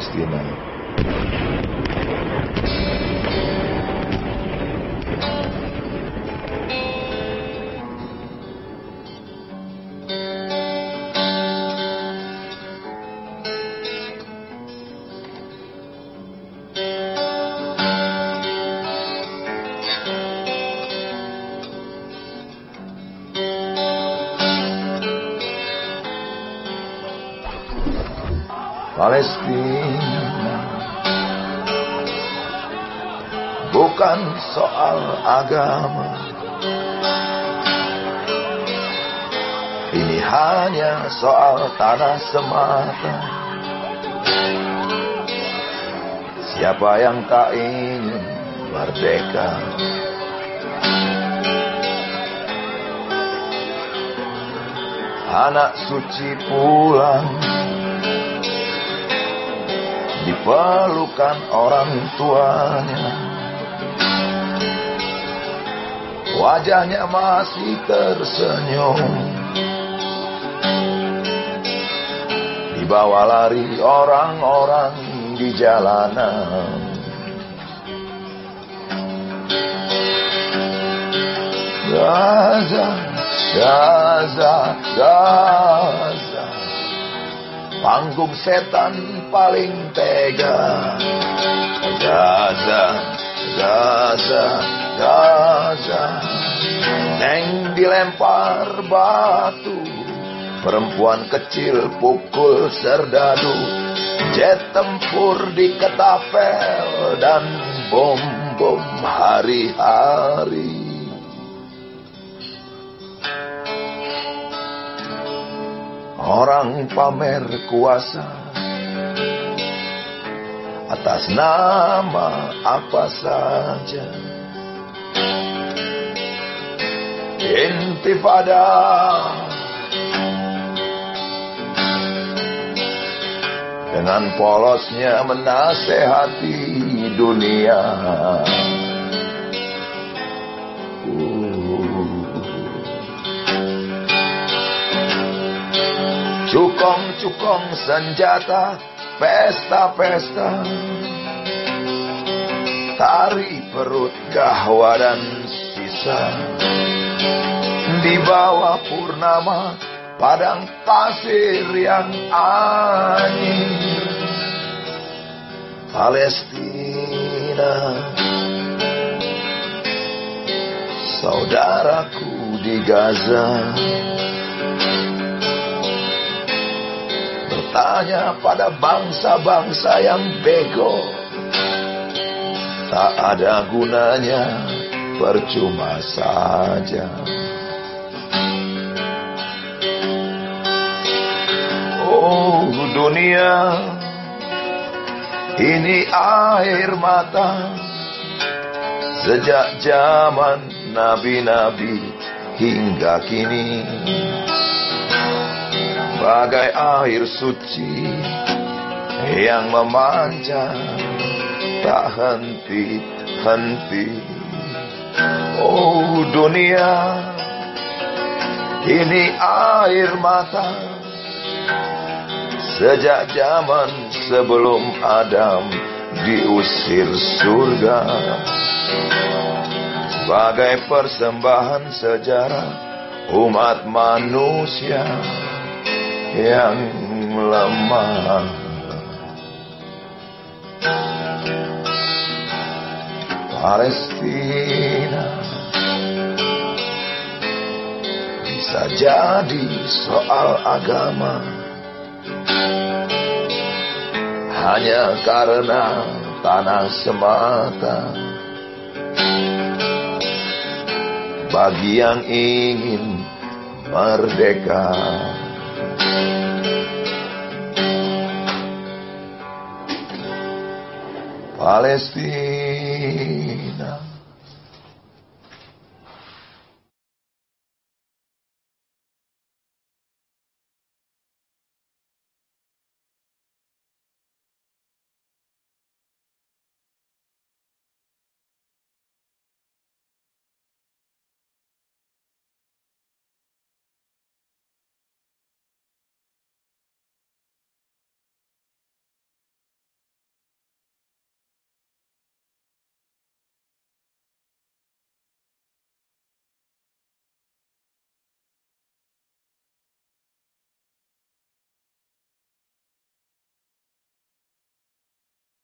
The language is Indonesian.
Palestinian Palestina bukan soal agama. Ini hanya soal tanah semata. Siapa yang tak ingin merdeka? Anak suci pulang diperlukan orang tuanya. Wajahnya masih tersenyum. Dibawa lari orang-orang di jalanan. Gaza, Gaza, Gaza. Panggung setan paling tega. Gaza, Gaza, Gaza. Neng dilempar batu. Perempuan kecil pukul serdadu. Jet tempur di ketapel dan bom-bom hari-hari. Orang pamer kuasa atas nama apa saja. Intifada dengan polosnya menasehati dunia. Cukong-cukong senjata, pesta-pesta. Tari perut gahwa dan sisa. Di bawah purnama, padang pasir yang anyir. Palestina, saudaraku di Gaza. Bertanya pada bangsa-bangsa yang bego. Tak ada gunanya, percuma saja. Oh dunia, ini air mata. Sejak zaman nabi-nabi hingga kini bagai air suci yang memancar tak henti-henti. Oh dunia, ini air mata. Sejak zaman sebelum Adam diusir surga sebagai persembahan sejarah umat manusia yang lemah. Palestina bisa jadi soal agama hanya karena tanah semata. Bagi yang ingin merdeka. Palestina